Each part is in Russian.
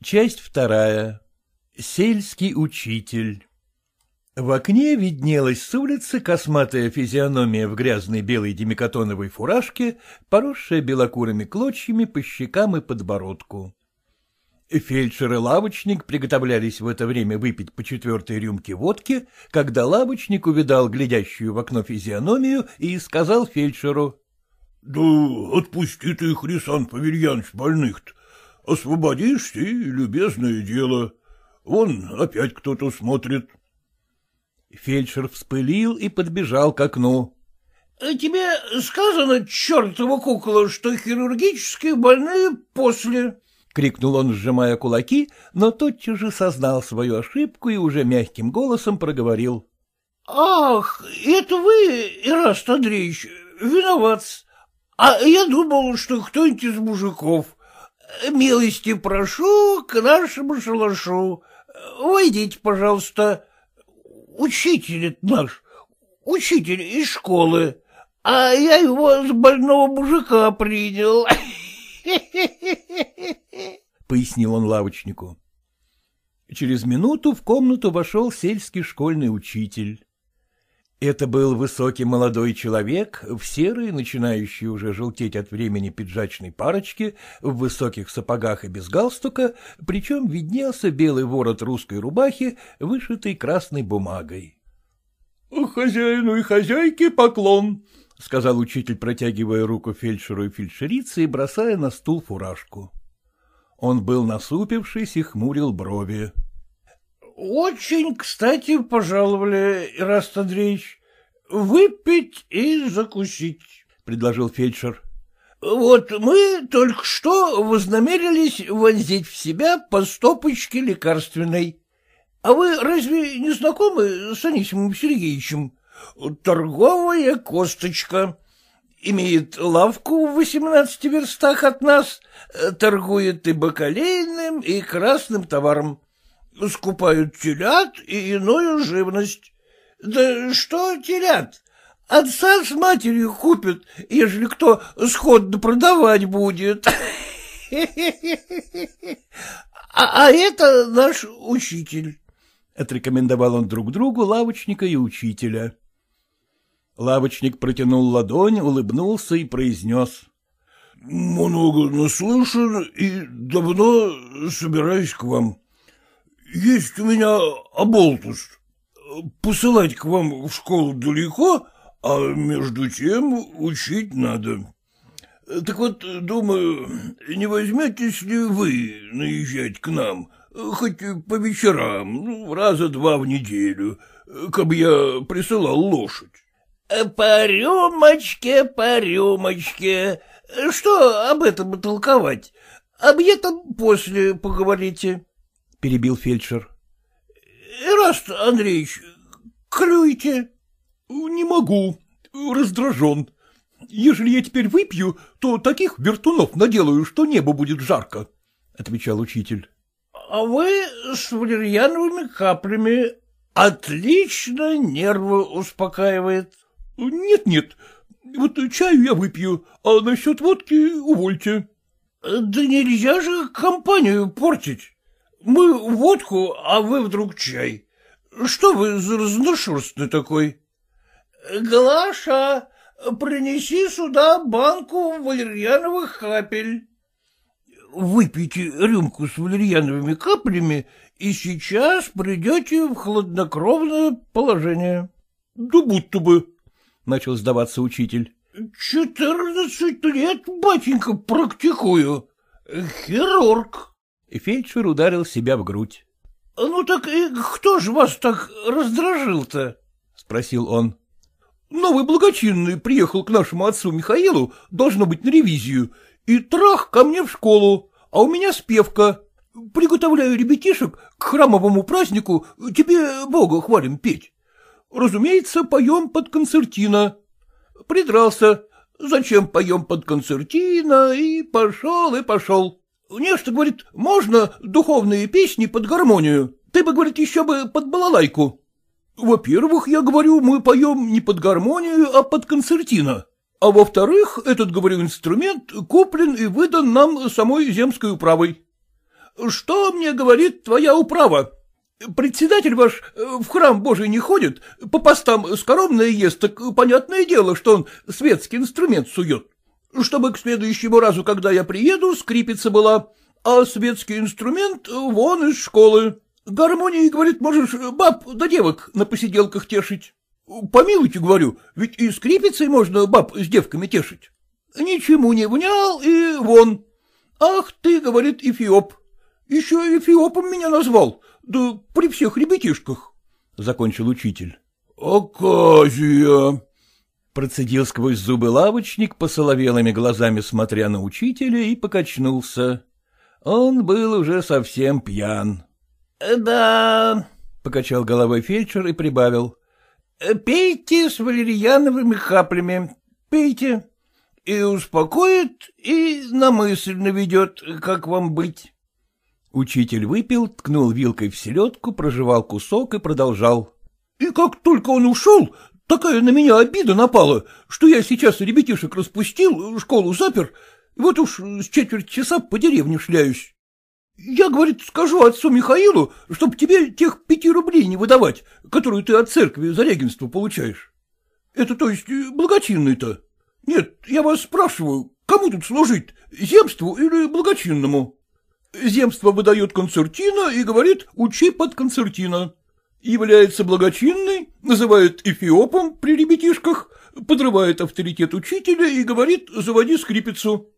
Часть вторая. Сельский учитель. В окне виднелась с улицы косматая физиономия в грязной белой демикатоновой фуражке, поросшая белокурыми клочьями по щекам и подбородку. Фельдшер и лавочник приготовлялись в это время выпить по четвертой рюмке водки, когда лавочник увидал глядящую в окно физиономию и сказал фельдшеру. — Да отпусти ты, Хрисан Павельянович, больных-то. Освободишься, и любезное дело. Вон опять кто-то смотрит. Фельдшер вспылил и подбежал к окну. — Тебе сказано, чертова кукла, что хирургические больные после... — крикнул он, сжимая кулаки, но тотчас же сознал свою ошибку и уже мягким голосом проговорил. — Ах, это вы, Ираст Андреевич, виноват. А я думал, что кто-нибудь из мужиков. Милости прошу к нашему шалашу. Войдите, пожалуйста. Учитель наш, учитель из школы, а я его с больного мужика принял. — пояснил он лавочнику. Через минуту в комнату вошел сельский школьный учитель. Это был высокий молодой человек в серой, начинающей уже желтеть от времени пиджачной парочке, в высоких сапогах и без галстука, причем виднелся белый ворот русской рубахи, вышитый красной бумагой. — Хозяину и хозяйке поклон, — сказал учитель, протягивая руку фельдшеру и фельдшерице и бросая на стул фуражку. Он был насупившись и хмурил брови. — Очень кстати пожаловали, Ираст Андреевич. Выпить и закусить, — предложил фельдшер. — Вот мы только что вознамерились вонзить в себя по стопочке лекарственной. А вы разве не знакомы с Анисимом Сергеевичем? Торговая косточка. Имеет лавку в восемнадцати верстах от нас, торгует и бакалейным, и красным товаром. Скупают телят и иную живность. Да что телят? Отца с матерью купят, ежели кто сходно продавать будет. А, а это наш учитель. Отрекомендовал он друг другу лавочника и учителя. Лавочник протянул ладонь, улыбнулся и произнес. — Много наслышан и давно собираюсь к вам. Есть у меня оболтус. Посылать к вам в школу далеко, а между тем учить надо. Так вот, думаю, не возьметесь ли вы наезжать к нам, хоть по вечерам, ну, раза два в неделю, как я присылал лошадь? — По рюмочке, по рюмочке. Что об этом толковать? Об этом после поговорите, — перебил фельдшер. — Раст Андреевич, клюйте. — Не могу, раздражен. Ежели я теперь выпью, то таких вертунов наделаю, что небо будет жарко, — отвечал учитель. — А вы с валерьяновыми каплями отлично нервы успокаивает. Нет-нет, вот чаю я выпью, а насчет водки увольте. Да нельзя же компанию портить. Мы водку, а вы вдруг чай. Что вы за разношерстный такой? Глаша, принеси сюда банку валерьяновых капель. Выпейте рюмку с валерьяновыми каплями, и сейчас придете в хладнокровное положение. Да будто бы, начал сдаваться учитель. — Четырнадцать лет, батенька, практикую. Хирург. И фельдшер ударил себя в грудь. — Ну так и кто же вас так раздражил-то? — спросил он. — Новый благочинный приехал к нашему отцу Михаилу, должно быть, на ревизию, и трах ко мне в школу, а у меня спевка. Приготовляю ребятишек к храмовому празднику, тебе Бога хвалим петь. Разумеется, поем под концертина. Придрался. Зачем поем под концертина? И пошел, и пошел. Нечто, говорит, можно духовные песни под гармонию. Ты бы, говорит, еще бы под балалайку. Во-первых, я говорю, мы поем не под гармонию, а под концертина. А во-вторых, этот, говорю, инструмент куплен и выдан нам самой земской управой. Что мне говорит твоя управа? Председатель ваш в храм Божий не ходит, по постам скоромное ест, так понятное дело, что он светский инструмент сует. Чтобы к следующему разу, когда я приеду, скрипица была, а светский инструмент вон из школы. Гармонией, говорит, можешь баб да девок на посиделках тешить. Помилуйте, говорю, ведь и скрипицей можно баб с девками тешить. Ничему не внял и вон. Ах ты, говорит, Эфиоп. Еще Эфиопом меня назвал, да при всех ребятишках, — закончил учитель. — Оказия, Процедил сквозь зубы лавочник, посоловелыми глазами смотря на учителя, и покачнулся. Он был уже совсем пьян. — Да, — покачал головой фельдшер и прибавил. — Пейте с валерьяновыми каплями, пейте. И успокоит, и на мысль наведет, как вам быть. Учитель выпил, ткнул вилкой в селедку, прожевал кусок и продолжал. — И как только он ушел, Такая на меня обида напала, что я сейчас ребятишек распустил, школу запер, и вот уж с четверть часа по деревне шляюсь. Я, говорит, скажу отцу Михаилу, чтоб тебе тех пяти рублей не выдавать, которую ты от церкви за регенство получаешь. Это то есть благочинный-то. Нет, я вас спрашиваю, кому тут служить, земству или благочинному? Земство выдает концертина и говорит, учи под концертина является благочинной, называет эфиопом при ребятишках, подрывает авторитет учителя и говорит «заводи скрипицу».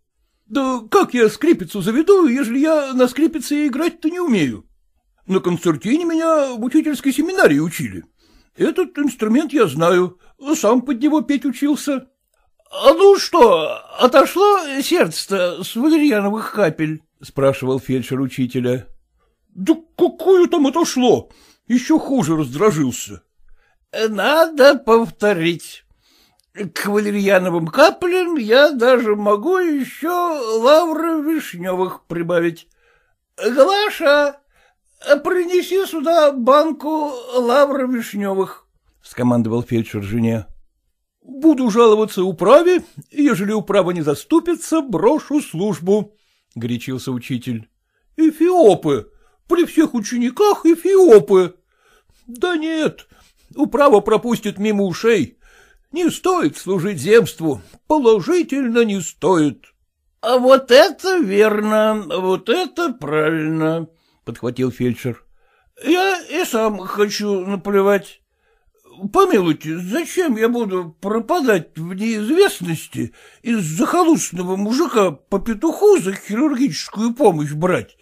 Да как я скрипицу заведу, ежели я на скрипице играть-то не умею? На концертине меня в учительской семинарии учили. Этот инструмент я знаю, сам под него петь учился. — А ну что, отошло сердце-то с валерьяновых капель? — спрашивал фельдшер учителя. — Да какое там отошло? Еще хуже раздражился. — Надо повторить. К валерьяновым каплям я даже могу еще лавры вишневых прибавить. Глаша, принеси сюда банку лавры вишневых, — скомандовал фельдшер жене. — Буду жаловаться управе, ежели управа не заступится, брошу службу, — горячился учитель. — Эфиопы! При всех учениках эфиопы! Да нет, управа пропустит мимо ушей. Не стоит служить земству, положительно не стоит. — А вот это верно, вот это правильно, — подхватил фельдшер. — Я и сам хочу наплевать. Помилуйте, зачем я буду пропадать в неизвестности из захолустного мужика по петуху за хирургическую помощь брать,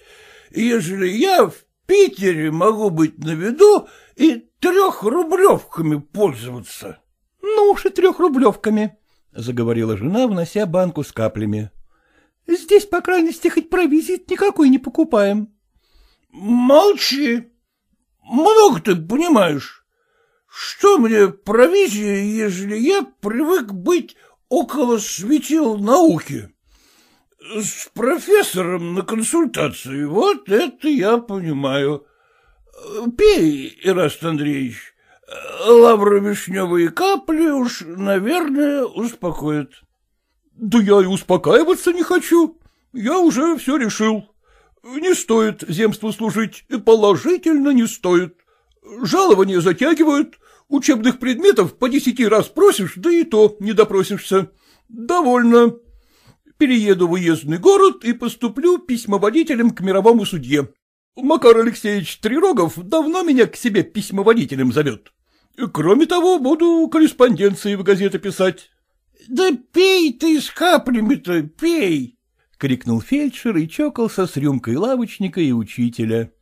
ежели я в Питере могу быть на виду и трехрублевками пользоваться. — Ну уж и трехрублевками, — заговорила жена, внося банку с каплями. — Здесь, по крайности, хоть провизии никакой не покупаем. — Молчи. Много ты понимаешь. Что мне провизия, ежели я привык быть около светил науки? С профессором на консультации, вот это я понимаю. Пей, Ираст Андреевич, лавровишневые капли уж, наверное, успокоят. Да я и успокаиваться не хочу. Я уже все решил. Не стоит земству служить, положительно не стоит. Жалования затягивают, учебных предметов по десяти раз просишь, да и то не допросишься. Довольно перееду в уездный город и поступлю письмоводителем к мировому судье. Макар Алексеевич Трирогов давно меня к себе письмоводителем зовет. Кроме того, буду корреспонденции в газеты писать. — Да пей ты с каплями-то, пей! — крикнул фельдшер и чокался с рюмкой лавочника и учителя.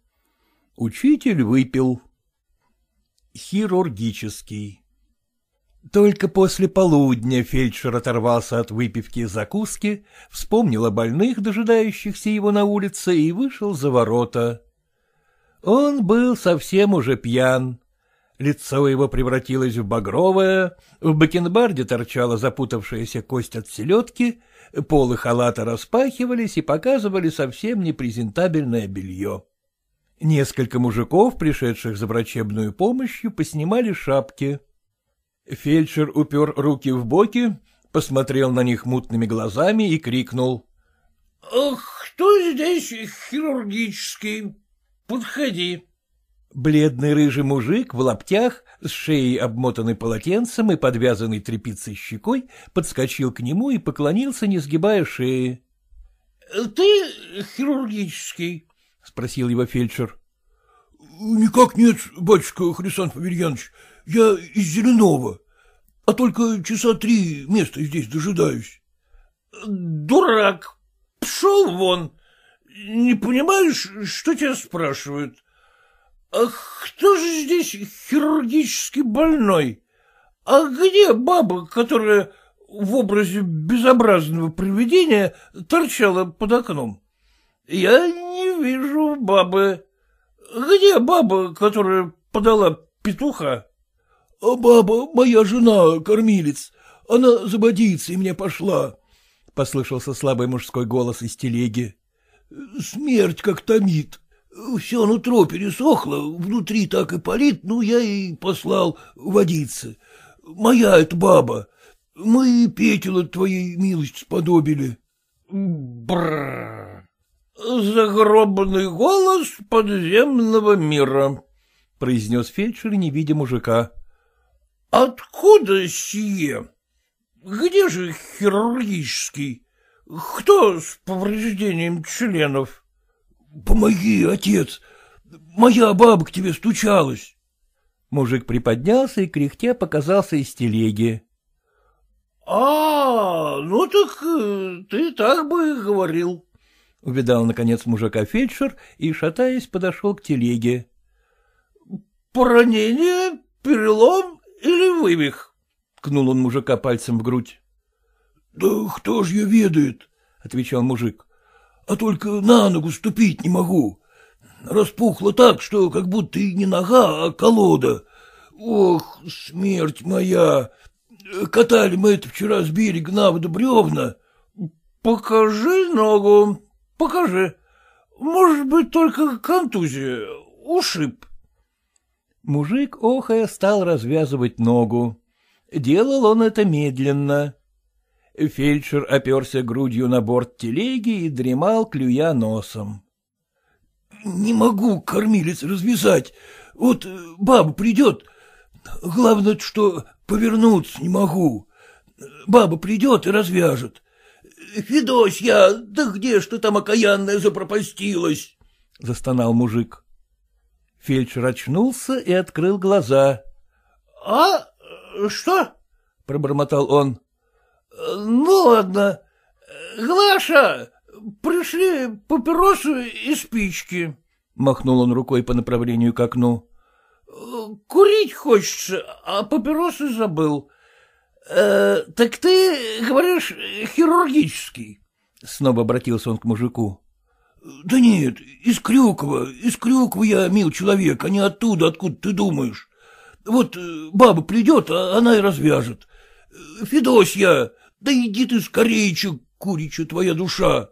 Учитель выпил. Хирургический. Только после полудня фельдшер оторвался от выпивки и закуски, вспомнил о больных, дожидающихся его на улице, и вышел за ворота. Он был совсем уже пьян. Лицо его превратилось в багровое, в бакенбарде торчала запутавшаяся кость от селедки, полы халата распахивались и показывали совсем непрезентабельное белье. Несколько мужиков, пришедших за врачебную помощью, поснимали шапки. Фельдшер упер руки в боки, посмотрел на них мутными глазами и крикнул. — Ах кто здесь хирургический? Подходи. Бледный рыжий мужик в лаптях, с шеей обмотанный полотенцем и подвязанный тряпицей щекой, подскочил к нему и поклонился, не сгибая шеи. — Ты хирургический? — спросил его фельдшер. — Никак нет, батюшка Хрисант Аверьянович, я из Зеленого, а только часа три места здесь дожидаюсь. — Дурак, пшел вон, не понимаешь, что тебя спрашивают? А кто же здесь хирургически больной? А где баба, которая в образе безобразного привидения торчала под окном? Я не вижу бабы. Где баба, которая подала петуха? — А баба, моя жена, кормилец, она за и мне пошла, — послышался слабый мужской голос из телеги. — Смерть как томит. Все нутро пересохло, внутри так и палит, ну, я и послал водиться. Моя это баба. Мы Петела твоей милости сподобили. Бррр. Загробный голос подземного мира, — произнес фельдшер, не видя мужика. — Откуда сие? Где же хирургический? Кто с повреждением членов? —— Помоги, отец! Моя баба к тебе стучалась. Мужик приподнялся и, кряхтя, показался из телеги. — А, ну так э, ты так бы и говорил. Увидал, наконец, мужика фельдшер и, шатаясь, подошел к телеге. — Поранение, перелом или вывих? — ткнул он мужика пальцем в грудь. — Да кто ж ее ведает? — отвечал мужик а только на ногу ступить не могу. Распухло так, что как будто и не нога, а колода. Ох, смерть моя! Катали мы это вчера с берега на воду бревна. Покажи ногу, покажи. Может быть, только контузия, ушиб. Мужик, охая, стал развязывать ногу. Делал он это медленно. Фельдшер оперся грудью на борт телеги и дремал, клюя носом. — Не могу, кормилец, развязать. Вот баба придет. Главное, что повернуться не могу. Баба придет и развяжет. Федосья, да где ж ты там окаянная запропастилась? — застонал мужик. Фельдшер очнулся и открыл глаза. — А что? — пробормотал он. Ну, ладно. Глаша, пришли папиросы и спички. Махнул он рукой по направлению к окну. Курить хочется, а папиросы забыл. Э, так ты, говоришь, хирургический? Снова обратился он к мужику. — Да нет, из Крюкова, из Крюкова я мил человек, а не оттуда, откуда ты думаешь. Вот баба придет, а она и развяжет. Федосья, да иди ты скорее, че курича твоя душа.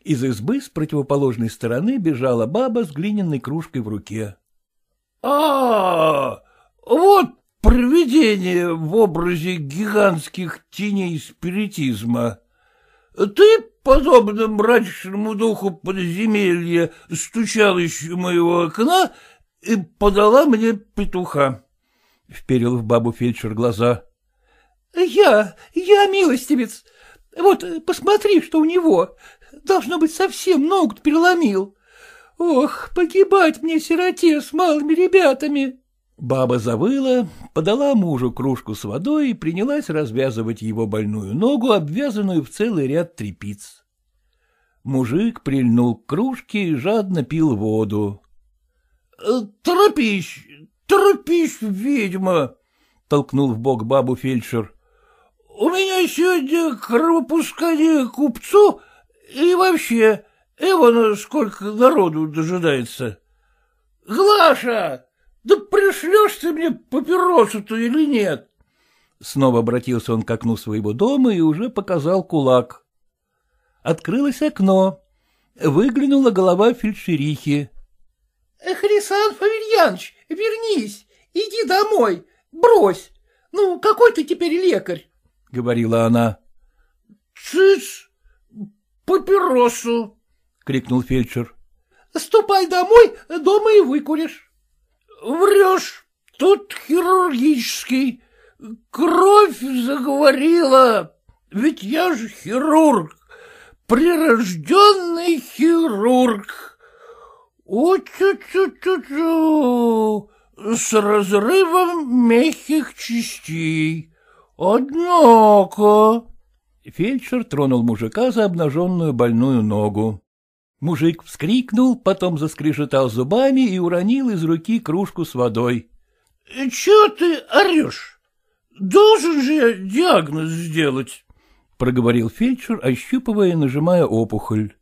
Из избы с противоположной стороны бежала баба с глиняной кружкой в руке. — А, вот привидение в образе гигантских теней спиритизма. Ты, подобно мрачному духу подземелья, стучалась у моего окна и подала мне петуха. Вперил в бабу фельдшер глаза. Я, я милостивец. Вот посмотри, что у него. Должно быть, совсем ногу переломил. Ох, погибать мне, сироте, с малыми ребятами. Баба завыла, подала мужу кружку с водой и принялась развязывать его больную ногу, обвязанную в целый ряд трепиц. Мужик прильнул к кружке и жадно пил воду. — Торопись, торопись, ведьма! — толкнул в бок бабу фельдшер. У меня сегодня кровопускание купцу и вообще, Эвана сколько народу дожидается. Глаша, да пришлешь ты мне папиросу-то или нет? Снова обратился он к окну своего дома и уже показал кулак. Открылось окно. Выглянула голова фельдшерихи. — Хрисан Фаверьяныч, вернись, иди домой, брось. Ну, какой ты теперь лекарь? Говорила она. — Цыц! Папиросу! — крикнул фельдшер. — Ступай домой, дома и выкуришь. — Врешь, тут хирургический. Кровь заговорила, ведь я же хирург, прирожденный хирург. У-чу-чу-чу-чу, с разрывом мягких частей. Однако... Фельдшер тронул мужика за обнаженную больную ногу. Мужик вскрикнул, потом заскрежетал зубами и уронил из руки кружку с водой. — Чего ты орешь? Должен же я диагноз сделать, — проговорил фельдшер, ощупывая и нажимая опухоль.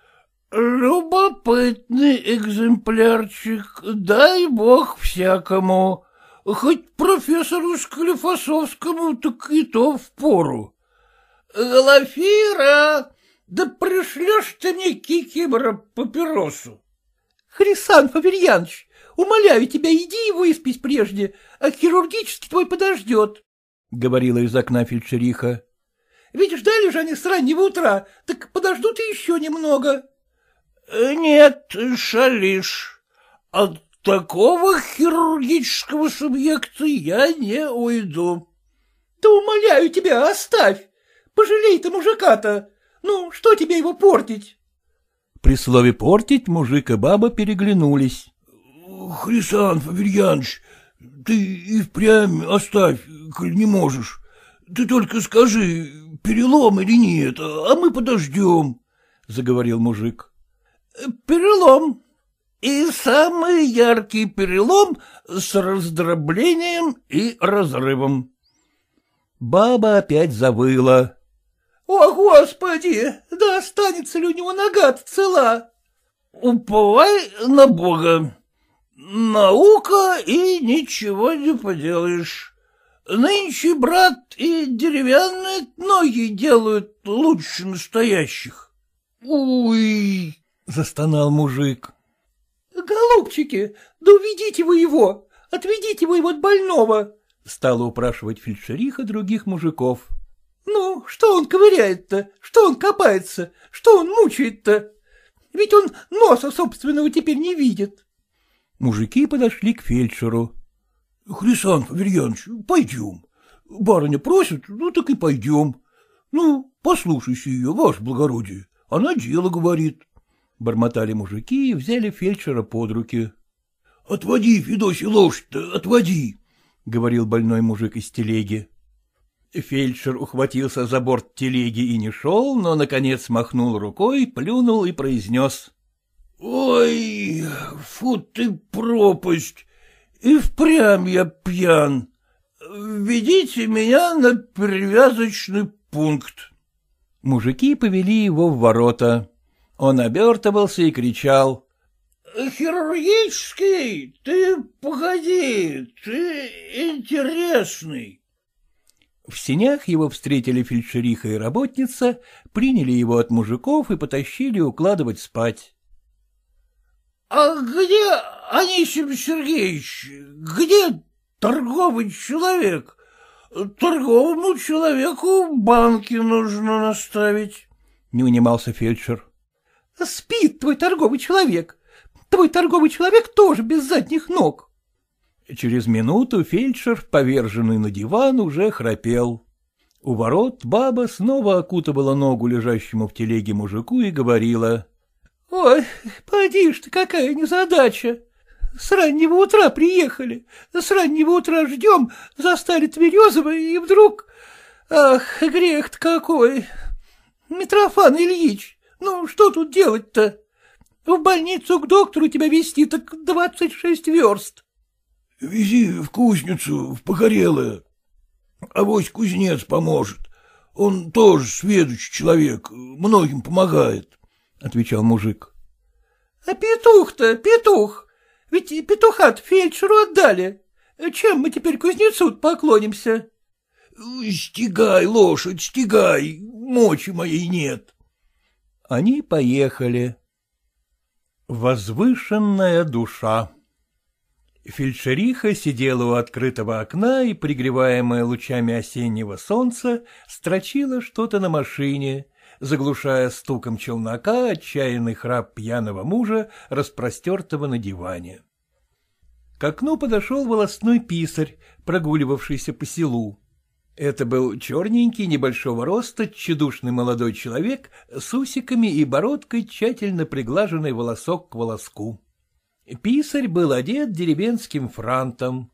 — Любопытный экземплярчик, дай бог всякому. Хоть профессору Склифосовскому так и то впору. — Глафира, да пришлешь ты мне кикимора папиросу. — Хрисан Фаверьянович, умоляю тебя, иди и выспись прежде, а хирургический твой подождет, — говорила из окна фельдшериха. — Ведь ждали же они с раннего утра, так подождут и еще немного. — Нет, шалишь. От такого хирургического субъекта я не уйду. — Да умоляю тебя, оставь. Пожалей ты мужика-то. Ну, что тебе его портить? При слове «портить» мужик и баба переглянулись. — Хрисан Фаверьяныч, ты и впрямь оставь, коль не можешь. Ты только скажи, перелом или нет, а мы подождем, — заговорил мужик. — Перелом. И самый яркий перелом с раздроблением и разрывом. Баба опять завыла. О, Господи! Да останется ли у него нога цела? Уповай на Бога. Наука и ничего не поделаешь. Нынче, брат, и деревянные ноги делают лучше настоящих. Уй! — застонал мужик. — Голубчики, да уведите вы его, отведите вы его от больного, — стала упрашивать фельдшериха других мужиков. — ну, что он ковыряет-то? Что он копается? Что он мучает-то? Ведь он носа собственного теперь не видит. Мужики подошли к фельдшеру. — Хрисан Паверьянович, пойдем. Барыня просит, ну так и пойдем. Ну, послушайся ее, ваше благородие, она дело говорит. Бормотали мужики и взяли фельдшера под руки. — Отводи, Федосий, лошадь-то, отводи, — говорил больной мужик из телеги. Фельдшер ухватился за борт телеги и не шел, но, наконец, махнул рукой, плюнул и произнес. — Ой, фу ты пропасть! И впрямь я пьян. Ведите меня на перевязочный пункт. Мужики повели его в ворота. Он обертывался и кричал. — Хирургический, ты погоди, ты интересный. В сенях его встретили фельдшериха и работница, приняли его от мужиков и потащили укладывать спать. — А где Анисим Сергеевич? Где торговый человек? Торговому человеку банки нужно наставить. Не унимался фельдшер. — Спит твой торговый человек. Твой торговый человек тоже без задних ног. Через минуту фельдшер, поверженный на диван, уже храпел. У ворот баба снова окутывала ногу лежащему в телеге мужику и говорила. — Ой, поди ж ты, какая незадача! С раннего утра приехали, с раннего утра ждем, застали Тверезова, и вдруг... Ах, грех-то какой! Митрофан Ильич, ну что тут делать-то? В больницу к доктору тебя везти так двадцать шесть верст. — Вези в кузницу, в Погорелое. Авось кузнец поможет. Он тоже сведущий человек, многим помогает, — отвечал мужик. — А петух-то, петух, ведь петуха фельдшеру отдали. Чем мы теперь кузнецу поклонимся? — Стегай, лошадь, стегай, мочи моей нет. Они поехали. Возвышенная душа Фельдшериха сидела у открытого окна и, пригреваемая лучами осеннего солнца, строчила что-то на машине, заглушая стуком челнока отчаянный храп пьяного мужа, распростертого на диване. К окну подошел волосной писарь, прогуливавшийся по селу. Это был черненький, небольшого роста, тщедушный молодой человек с усиками и бородкой, тщательно приглаженный волосок к волоску. Писарь был одет деревенским франтом.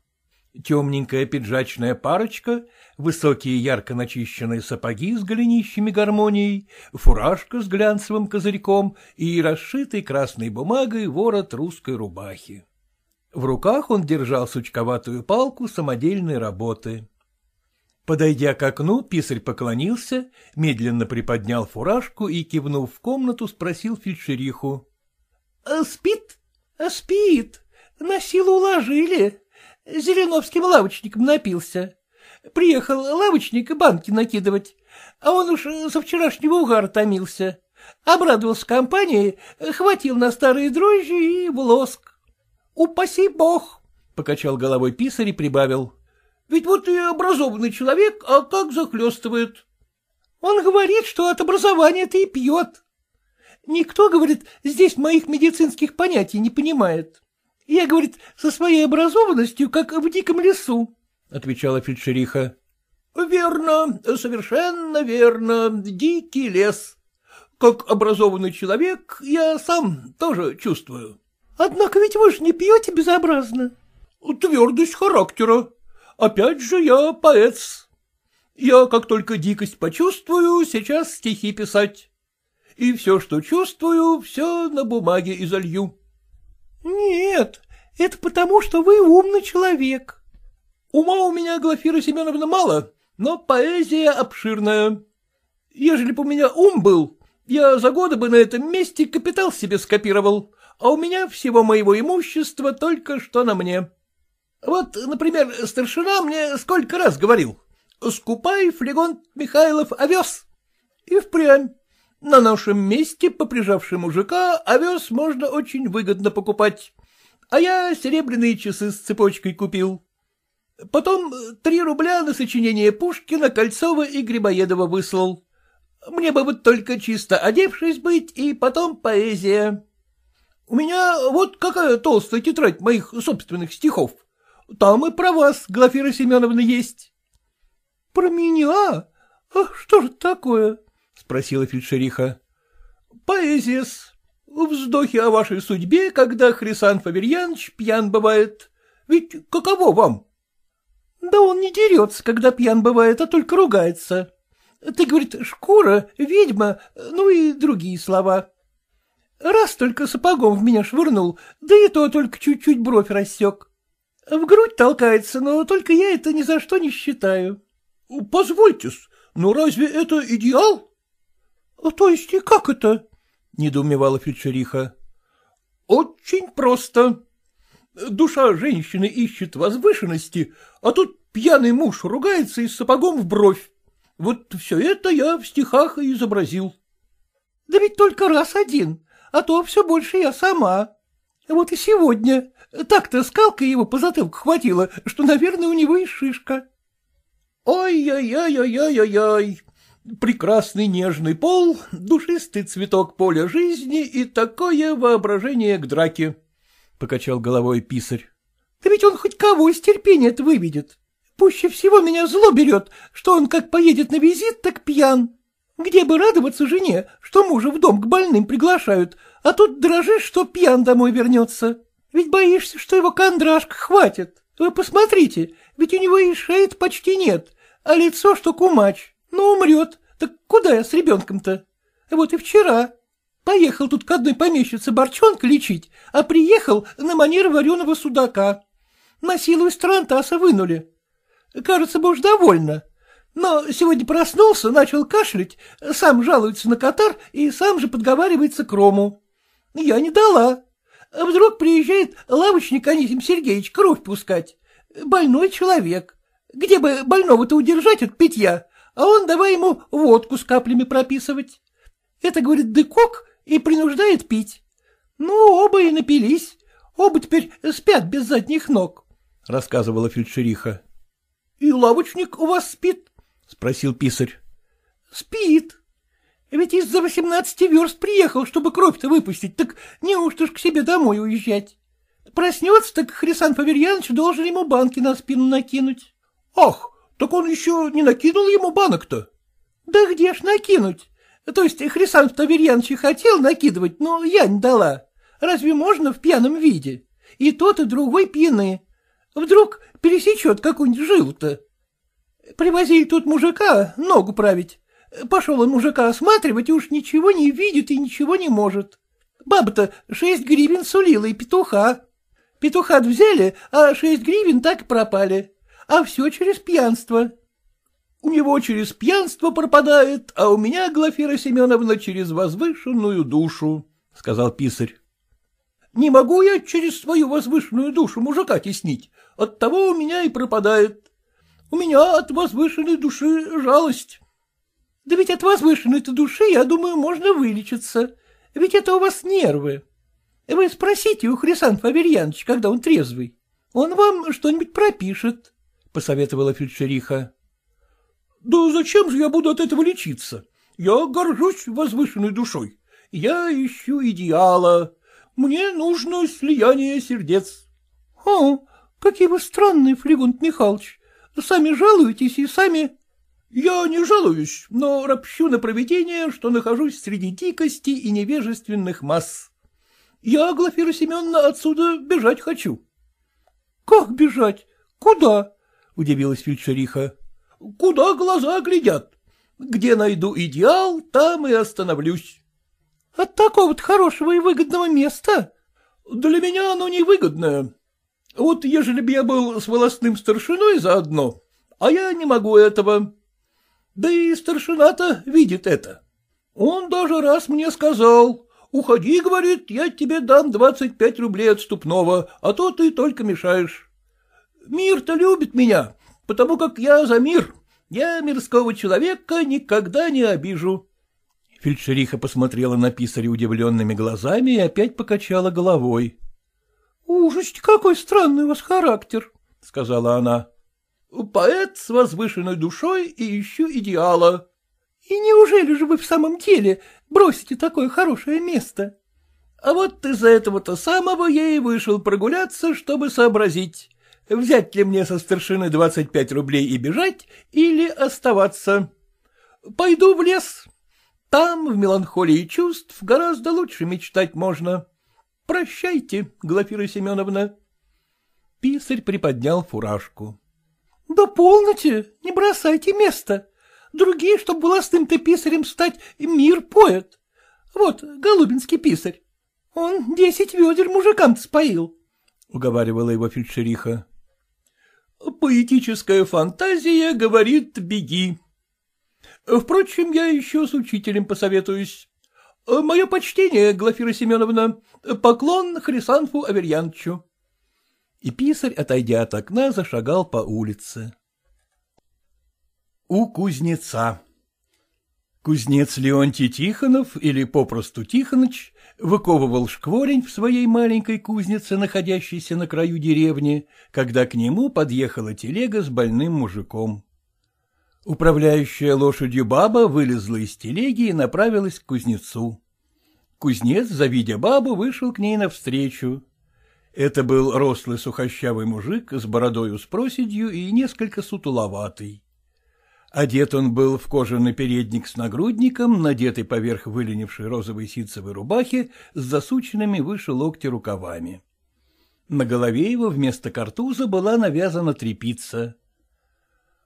Темненькая пиджачная парочка, высокие ярко начищенные сапоги с голенищами гармонией, фуражка с глянцевым козырьком и расшитый красной бумагой ворот русской рубахи. В руках он держал сучковатую палку самодельной работы. Подойдя к окну, писарь поклонился, медленно приподнял фуражку и, кивнув в комнату, спросил фельдшериху. «А — Спит? Спит. На силу уложили. Зеленовским лавочником напился. Приехал лавочник банки накидывать, а он уж со вчерашнего угара томился. Обрадовался компании, хватил на старые дрожжи и в лоск. — Упаси бог! — покачал головой писарь и прибавил. — Ведь вот и образованный человек, а как захлестывает. Он говорит, что от образования-то и пьет. Никто, говорит, здесь моих медицинских понятий не понимает. Я, говорит, со своей образованностью, как в диком лесу, — отвечала фельдшериха. — Верно, совершенно верно, дикий лес. Как образованный человек я сам тоже чувствую. — Однако ведь вы же не пьете безобразно. — Твердость характера. Опять же я поэт. Я, как только дикость почувствую, сейчас стихи писать. И все, что чувствую, все на бумаге изолью. Нет, это потому, что вы умный человек. Ума у меня, Глафира Семеновна, мало, но поэзия обширная. Ежели бы у меня ум был, я за годы бы на этом месте капитал себе скопировал, а у меня всего моего имущества только что на мне. Вот, например, старшина мне сколько раз говорил, скупай, флегон Михайлов, овес. И впрямь. На нашем месте, поприжавший мужика, овес можно очень выгодно покупать. А я серебряные часы с цепочкой купил. Потом три рубля на сочинение Пушкина, Кольцова и Грибоедова выслал. Мне бы вот только чисто одевшись быть, и потом поэзия. У меня вот какая толстая тетрадь моих собственных стихов. Там и про вас, Глафира Семеновна, есть. — Про меня? А что же такое? — спросила фельдшериха. — Поэзия-с. Вздохи о вашей судьбе, когда Хрисан Фаверьянович пьян бывает. Ведь каково вам? — Да он не дерется, когда пьян бывает, а только ругается. Ты, говорит, шкура, ведьма, ну и другие слова. Раз только сапогом в меня швырнул, да и то только чуть-чуть бровь рассек. В грудь толкается, но только я это ни за что не считаю. — Позвольте-с, но разве это идеал? — То есть и как это? — недоумевала фельдшериха. — Очень просто. Душа женщины ищет возвышенности, а тут пьяный муж ругается и с сапогом в бровь. Вот все это я в стихах и изобразил. — Да ведь только раз один, а то все больше я сама. Вот и сегодня. Так-то скалкой его по затылку хватило, что, наверное, у него и шишка. Ой-ой-ой-ой-ой-ой, прекрасный нежный пол, душистый цветок поля жизни и такое воображение к драке, — покачал головой писарь. — Да ведь он хоть кого из терпения-то выведет. Пуще всего меня зло берет, что он как поедет на визит, так пьян. Где бы радоваться жене, что мужа в дом к больным приглашают, а тут дрожишь, что пьян домой вернется. Ведь боишься, что его кондрашка хватит. Вы посмотрите, ведь у него и шеи почти нет, а лицо, что кумач. Ну, умрет. Так куда я с ребенком-то? Вот и вчера. Поехал тут к одной помещице борчонка лечить, а приехал на манер вареного судака. На силу из тарантаса вынули. Кажется, бы уж довольно. Но сегодня проснулся, начал кашлять, сам жалуется на катар и сам же подговаривается к Рому. Я не дала. Вдруг приезжает лавочник Анисим Сергеевич кровь пускать. Больной человек. Где бы больного-то удержать от питья? А он давай ему водку с каплями прописывать. Это, говорит, дыкок и принуждает пить. Ну, оба и напились. Оба теперь спят без задних ног, — рассказывала фельдшериха. — И лавочник у вас спит? — спросил писарь. — Спит. Ведь из-за восемнадцати верст приехал, чтобы кровь-то выпустить, так неужто ж к себе домой уезжать? Проснется, так Хрисан Паверьянович должен ему банки на спину накинуть. — Ах, так он еще не накинул ему банок-то? — Да где ж накинуть? То есть Хрисан Паверьянович хотел накидывать, но я не дала. Разве можно в пьяном виде? И тот, и другой пьяны. Вдруг пересечет какую-нибудь жилу-то. Привозили тут мужика ногу править. Пошел он мужика осматривать, и уж ничего не видит и ничего не может. Баба-то шесть гривен сулила и петуха. Петуха взяли, а шесть гривен так и пропали. А все через пьянство. У него через пьянство пропадает, а у меня, Глафира Семеновна, через возвышенную душу, — сказал писарь. Не могу я через свою возвышенную душу мужика теснить, оттого у меня и пропадает. У меня от возвышенной души жалость. Да ведь от возвышенной-то души, я думаю, можно вылечиться. Ведь это у вас нервы. Вы спросите у Хрисанфа Аверьяновича, когда он трезвый. Он вам что-нибудь пропишет, — посоветовала фельдшериха. — Да зачем же я буду от этого лечиться? Я горжусь возвышенной душой. Я ищу идеала. Мне нужно слияние сердец. — О, какие вы странные, Флегонт Михайлович. Сами жалуетесь и сами... — Я не жалуюсь, но ропщу на провидение, что нахожусь среди дикости и невежественных масс. Я, Глафира Семеновна, отсюда бежать хочу. — Как бежать? Куда? — удивилась фельдшериха. — Куда глаза глядят. Где найду идеал, там и остановлюсь. От такого-то хорошего и выгодного места? Для меня оно невыгодное. Вот ежели бы я был с волостным старшиной заодно, а я не могу этого. Да и старшина-то видит это. Он даже раз мне сказал, уходи, говорит, я тебе дам двадцать пять рублей отступного, а то ты только мешаешь. Мир-то любит меня, потому как я за мир. Я мирского человека никогда не обижу. Фельдшериха посмотрела на писаря удивленными глазами и опять покачала головой. — Ужас, какой странный у вас характер, — сказала она. — Поэт с возвышенной душой и ищу идеала. — И неужели же вы в самом деле бросите такое хорошее место? — А вот из-за этого-то самого я и вышел прогуляться, чтобы сообразить, взять ли мне со старшины двадцать пять рублей и бежать, или оставаться. Пойду в лес, там, в меланхолии чувств, гораздо лучше мечтать можно. Прощайте, Глафира Семеновна. Писарь приподнял фуражку. — Да полноте, не бросайте место. Другие, чтоб властным-то писарем стать, мир поет. Вот, голубинский писарь. Он десять ведер мужикам-то споил, — уговаривала его фельдшериха. — Поэтическая фантазия говорит «беги», Впрочем, я еще с учителем посоветуюсь. Мое почтение, Глафира Семеновна, поклон Хрисанфу Аверьяновичу. И писарь, отойдя от окна, зашагал по улице. У кузнеца Кузнец Леонтий Тихонов, или попросту Тихоныч, выковывал шкворень в своей маленькой кузнице, находящейся на краю деревни, когда к нему подъехала телега с больным мужиком. Управляющая лошадью баба вылезла из телеги и направилась к кузнецу. Кузнец, завидя бабу, вышел к ней навстречу. Это был рослый сухощавый мужик с бородою с проседью и несколько сутуловатый. Одет он был в кожаный передник с нагрудником, надетый поверх выленившей розовой ситцевой рубахи с засученными выше локти рукавами. На голове его вместо картуза была навязана трепица.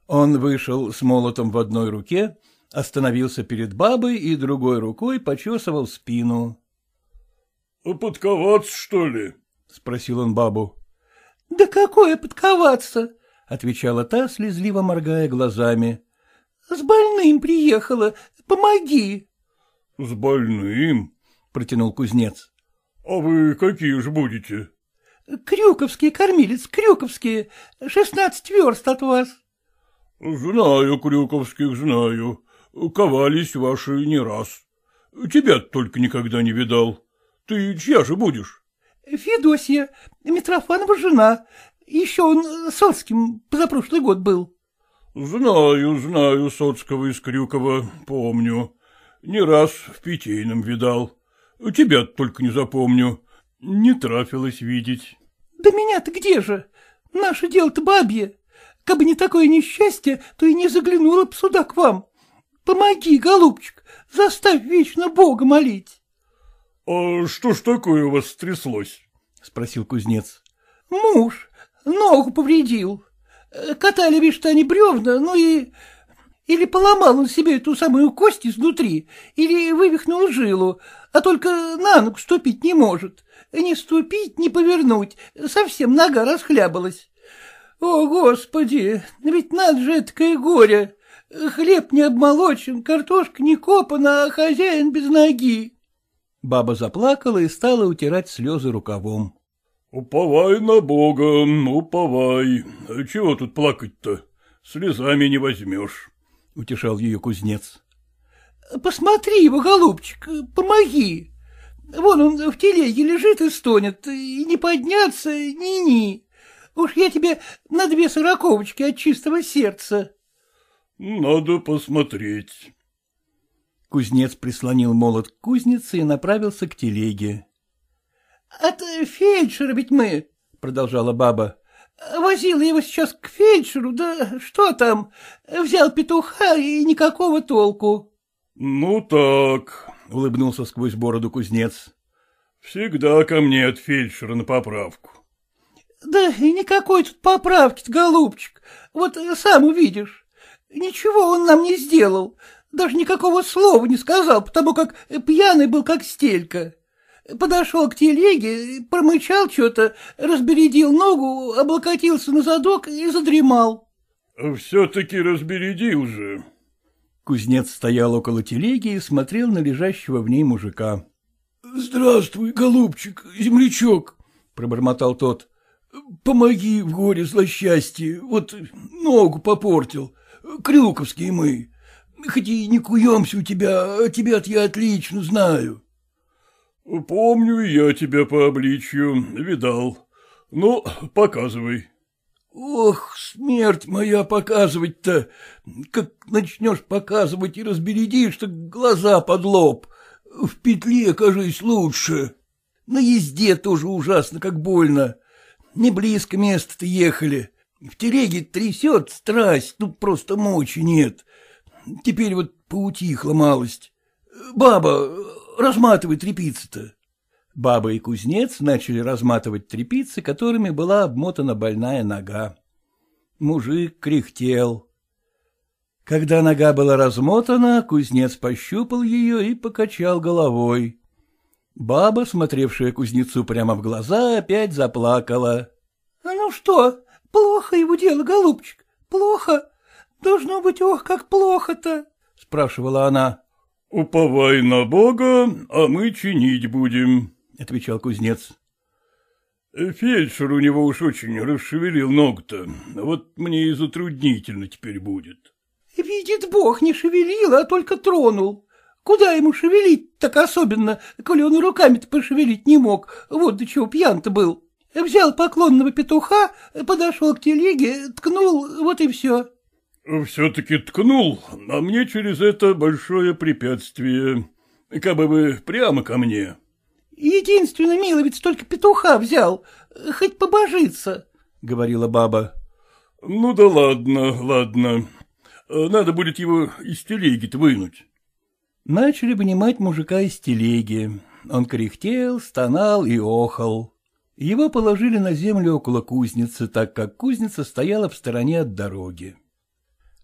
Он вышел с молотом в одной руке, остановился перед бабой и другой рукой почесывал спину. — Подковаться, что ли? — спросил он бабу. — Да какое подковаться? — отвечала та, слезливо моргая глазами. — С больным приехала, помоги. — С больным? — протянул кузнец. — А вы какие же будете? — Крюковские, кормилец, крюковские, шестнадцать верст от вас. — Знаю, Крюковских, знаю. Ковались ваши не раз. Тебя только никогда не видал. Ты чья же будешь? — Федосья, Митрофанова жена. Еще он Соцким позапрошлый год был. — Знаю, знаю Соцкого из Крюкова, помню. Не раз в питейном видал. Тебя только не запомню. Не трафилось видеть. — Да меня-то где же? Наше дело-то бабье. Кабы не такое несчастье, то и не заглянула б сюда к вам. Помоги, голубчик, заставь вечно Бога молить. — А что ж такое у вас стряслось? — спросил кузнец. — Муж ногу повредил. Катали, видишь, они бревна, ну и... Или поломал он себе эту самую кость изнутри, или вывихнул жилу, а только на ногу ступить не может. Не ступить, не повернуть, совсем нога расхлябалась. О, Господи, ведь надо же такое горе. Хлеб не обмолочен, картошка не копана, а хозяин без ноги. Баба заплакала и стала утирать слезы рукавом. — Уповай на Бога, уповай. Чего тут плакать-то? Слезами не возьмешь, — утешал ее кузнец. — Посмотри его, голубчик, помоги. Вон он в телеге лежит и стонет, и не подняться, ни-ни. Уж я тебе на две сороковочки от чистого сердца. — Надо посмотреть. Кузнец прислонил молот к кузнице и направился к телеге. — От фельдшера ведь мы, — продолжала баба. — Возила его сейчас к фельдшеру, да что там, взял петуха и никакого толку. — Ну так, — улыбнулся сквозь бороду кузнец. — Всегда ко мне от фельдшера на поправку. Да и никакой тут поправки-то, голубчик. Вот сам увидишь. Ничего он нам не сделал. Даже никакого слова не сказал, потому как пьяный был, как стелька. Подошел к телеге, промычал что-то, разбередил ногу, облокотился на задок и задремал. — Все-таки разбередил же. Кузнец стоял около телеги и смотрел на лежащего в ней мужика. — Здравствуй, голубчик, землячок, — пробормотал тот. Помоги в горе злосчастье, вот ногу попортил, крюковские мы. Хоть и не куемся у тебя, а тебя-то я отлично знаю. — Помню я тебя по обличью, видал. Ну, показывай. — Ох, смерть моя показывать-то! Как начнешь показывать и разбередишь, так глаза под лоб. В петле, кажись, лучше. На езде тоже ужасно, как больно. Не близко место-то ехали. В телеге трясет страсть, ну просто мочи нет. Теперь вот поутихла малость. Баба, разматывай трепицы-то. Баба и кузнец начали разматывать трепицы, которыми была обмотана больная нога. Мужик кряхтел. Когда нога была размотана, кузнец пощупал ее и покачал головой. Баба, смотревшая кузнецу прямо в глаза, опять заплакала. — ну что, плохо его дело, голубчик, плохо? Должно быть, ох, как плохо-то, — спрашивала она. — Уповай на Бога, а мы чинить будем, — отвечал кузнец. — Фельдшер у него уж очень расшевелил ногу-то, вот мне и затруднительно теперь будет. — Видит Бог, не шевелил, а только тронул. Куда ему шевелить так особенно, коли он руками-то пошевелить не мог, вот до чего пьян-то был. Взял поклонного петуха, подошел к телеге, ткнул, вот и все. — Все-таки ткнул, а мне через это большое препятствие. Как бы вы прямо ко мне. — Единственно, миловец, только петуха взял, хоть побожиться, — говорила баба. — Ну да ладно, ладно. Надо будет его из телеги-то вынуть. Начали вынимать мужика из телеги. Он кряхтел, стонал и охал. Его положили на землю около кузницы, так как кузница стояла в стороне от дороги.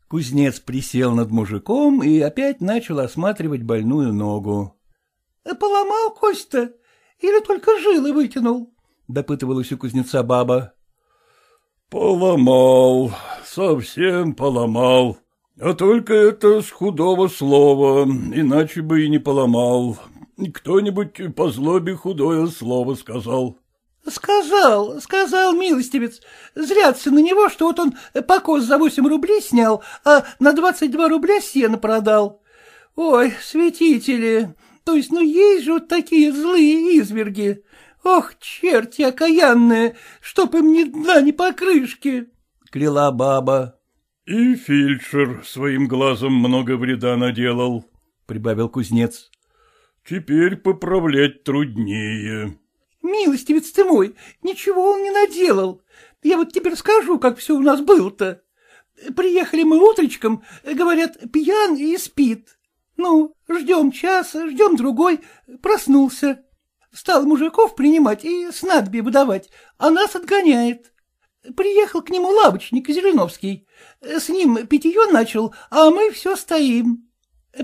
Кузнец присел над мужиком и опять начал осматривать больную ногу. — Поломал кость-то или только жилы вытянул? — допытывалась у кузнеца баба. — Поломал, совсем поломал, а только это с худого слова, иначе бы и не поломал. Кто-нибудь по злобе худое слово сказал. — Сказал, сказал, милостивец. Зряться на него, что вот он покос за восемь рублей снял, а на двадцать два рубля сено продал. Ой, святители, то есть, ну, есть же вот такие злые изверги. Ох, черти окаянные, чтоб им ни дна, ни покрышки. — кляла баба. И фельдшер своим глазом много вреда наделал, — прибавил кузнец. — Теперь поправлять труднее. — Милостивец ты мой, ничего он не наделал. Я вот теперь скажу, как все у нас было-то. Приехали мы утречком, говорят, пьян и спит. Ну, ждем часа, ждем другой, проснулся. Стал мужиков принимать и снадобье выдавать, а нас отгоняет. Приехал к нему лавочник Зеленовский. С ним питье начал, а мы все стоим.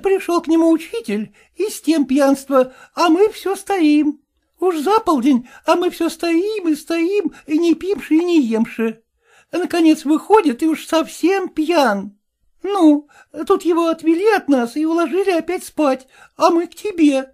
Пришел к нему учитель, и с тем пьянство, а мы все стоим. Уж за полдень, а мы все стоим и стоим, и не пимши, и не емши. Наконец выходит и уж совсем пьян. Ну, тут его отвели от нас и уложили опять спать, а мы к тебе.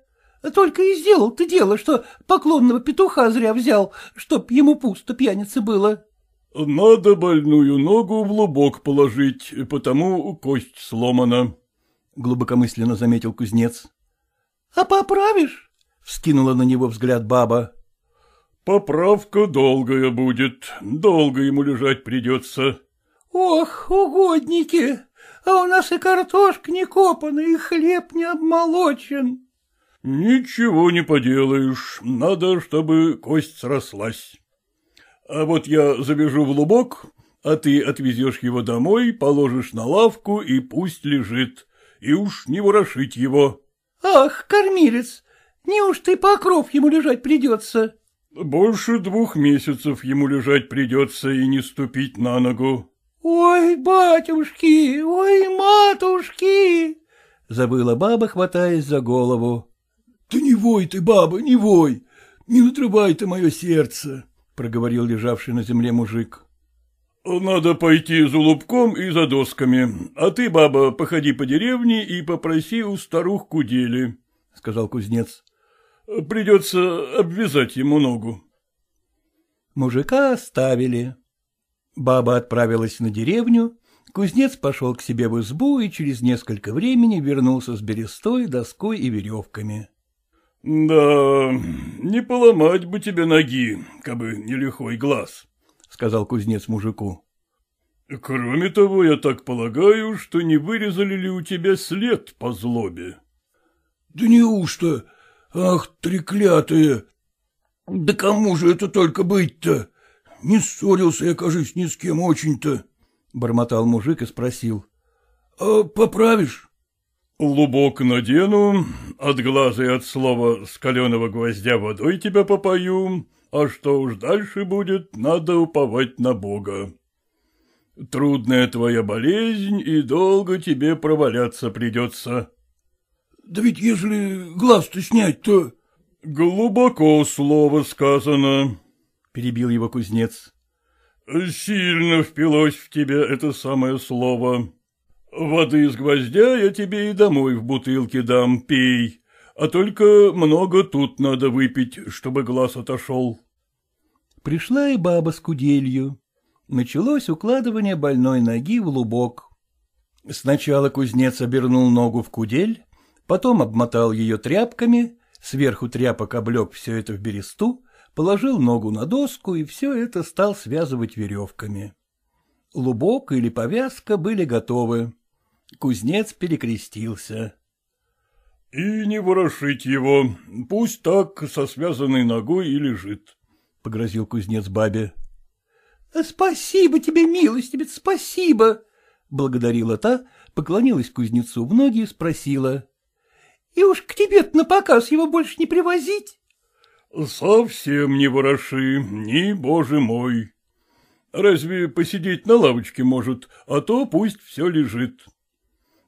Только и сделал ты дело, что поклонного петуха зря взял, чтоб ему пусто пьяницы было. — Надо больную ногу в лубок положить, потому кость сломана, — глубокомысленно заметил кузнец. — А поправишь? — вскинула на него взгляд баба. — Поправка долгая будет, долго ему лежать придется. — Ох, угодники, а у нас и картошка не копана, и хлеб не обмолочен. — Ничего не поделаешь, надо, чтобы кость срослась. А вот я завяжу в лубок, а ты отвезешь его домой, положишь на лавку и пусть лежит, и уж не ворошить его. — Ах, кормилец, неужто и покров ему лежать придется? — Больше двух месяцев ему лежать придется и не ступить на ногу. — Ой, батюшки, ой, матушки! — забыла баба, хватаясь за голову. — Да не вой ты, баба, не вой, не надрывай ты мое сердце, — проговорил лежавший на земле мужик. — Надо пойти за лубком и за досками, а ты, баба, походи по деревне и попроси у старух кудели, — сказал кузнец. — Придется обвязать ему ногу. Мужика оставили. Баба отправилась на деревню, кузнец пошел к себе в избу и через несколько времени вернулся с берестой, доской и веревками. — Да, не поломать бы тебе ноги, кабы не лихой глаз, — сказал кузнец мужику. — Кроме того, я так полагаю, что не вырезали ли у тебя след по злобе? — Да неужто? Ах, треклятые! Да кому же это только быть-то? Не ссорился я, кажись, ни с кем очень-то, — бормотал мужик и спросил. — А поправишь? Лубок надену, от глаза и от слова с гвоздя водой тебя попою, а что уж дальше будет, надо уповать на Бога. Трудная твоя болезнь, и долго тебе проваляться придется. — Да ведь ежели глаз-то снять, то... — Глубоко слово сказано, — перебил его кузнец. — Сильно впилось в тебя это самое слово. Воды из гвоздя я тебе и домой в бутылке дам, пей, а только много тут надо выпить, чтобы глаз отошел. Пришла и баба с куделью. Началось укладывание больной ноги в лубок. Сначала кузнец обернул ногу в кудель, потом обмотал ее тряпками, сверху тряпок облег все это в бересту, положил ногу на доску и все это стал связывать веревками. Лубок или повязка были готовы. Кузнец перекрестился. — И не ворошить его, пусть так со связанной ногой и лежит, — погрозил кузнец бабе. — Спасибо тебе, милостивец, спасибо! — благодарила та, поклонилась кузнецу в ноги и спросила. — И уж к тебе на показ его больше не привозить? — Совсем не вороши, ни, боже мой. Разве посидеть на лавочке может, а то пусть все лежит.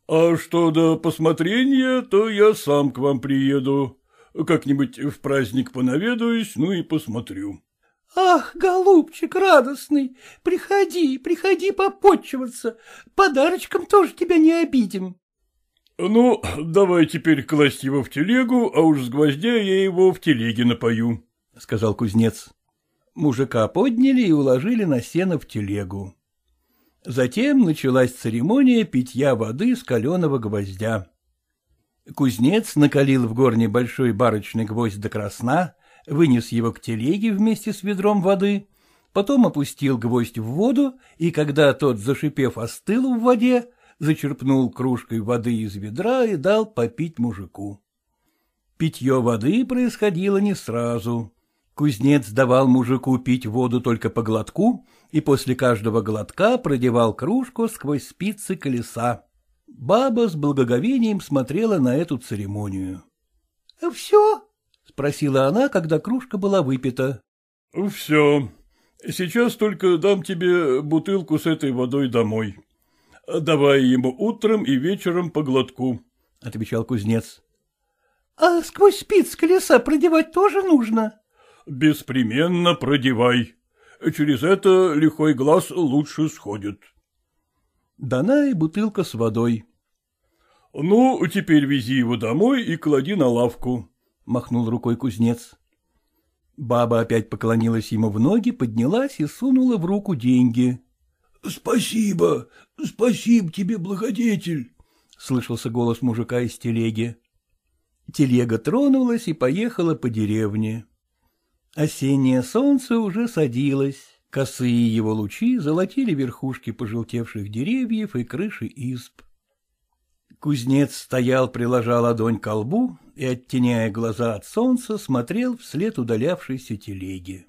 А что до посмотрения, то я сам к вам приеду. Как-нибудь в праздник понаведаюсь, ну и посмотрю. — Ах, голубчик радостный, приходи, приходи попотчеваться, подарочком тоже тебя не обидим. — Ну, давай теперь класть его в телегу, а уж с гвоздя я его в телеге напою, — сказал кузнец. Мужика подняли и уложили на сено в телегу. Затем началась церемония питья воды с каленого гвоздя. Кузнец накалил в горне большой барочный гвоздь до красна, вынес его к телеге вместе с ведром воды, потом опустил гвоздь в воду, и когда тот, зашипев, остыл в воде, зачерпнул кружкой воды из ведра и дал попить мужику. Питье воды происходило не сразу. Кузнец давал мужику пить воду только по глотку и после каждого глотка продевал кружку сквозь спицы колеса. Баба с благоговением смотрела на эту церемонию. — Все? — спросила она, когда кружка была выпита. — Все. Сейчас только дам тебе бутылку с этой водой домой. Давай ему утром и вечером по глотку, — отвечал кузнец. — А сквозь спиц колеса продевать тоже нужно? — Беспременно продевай. Через это лихой глаз лучше сходит. Дана и бутылка с водой. — Ну, теперь вези его домой и клади на лавку, — махнул рукой кузнец. Баба опять поклонилась ему в ноги, поднялась и сунула в руку деньги. — Спасибо, спасибо тебе, благодетель, — слышался голос мужика из телеги. Телега тронулась и поехала по деревне. Осеннее солнце уже садилось, косые его лучи золотили верхушки пожелтевших деревьев и крыши изб. Кузнец стоял, приложа ладонь к лбу и, оттеняя глаза от солнца, смотрел вслед удалявшейся телеги.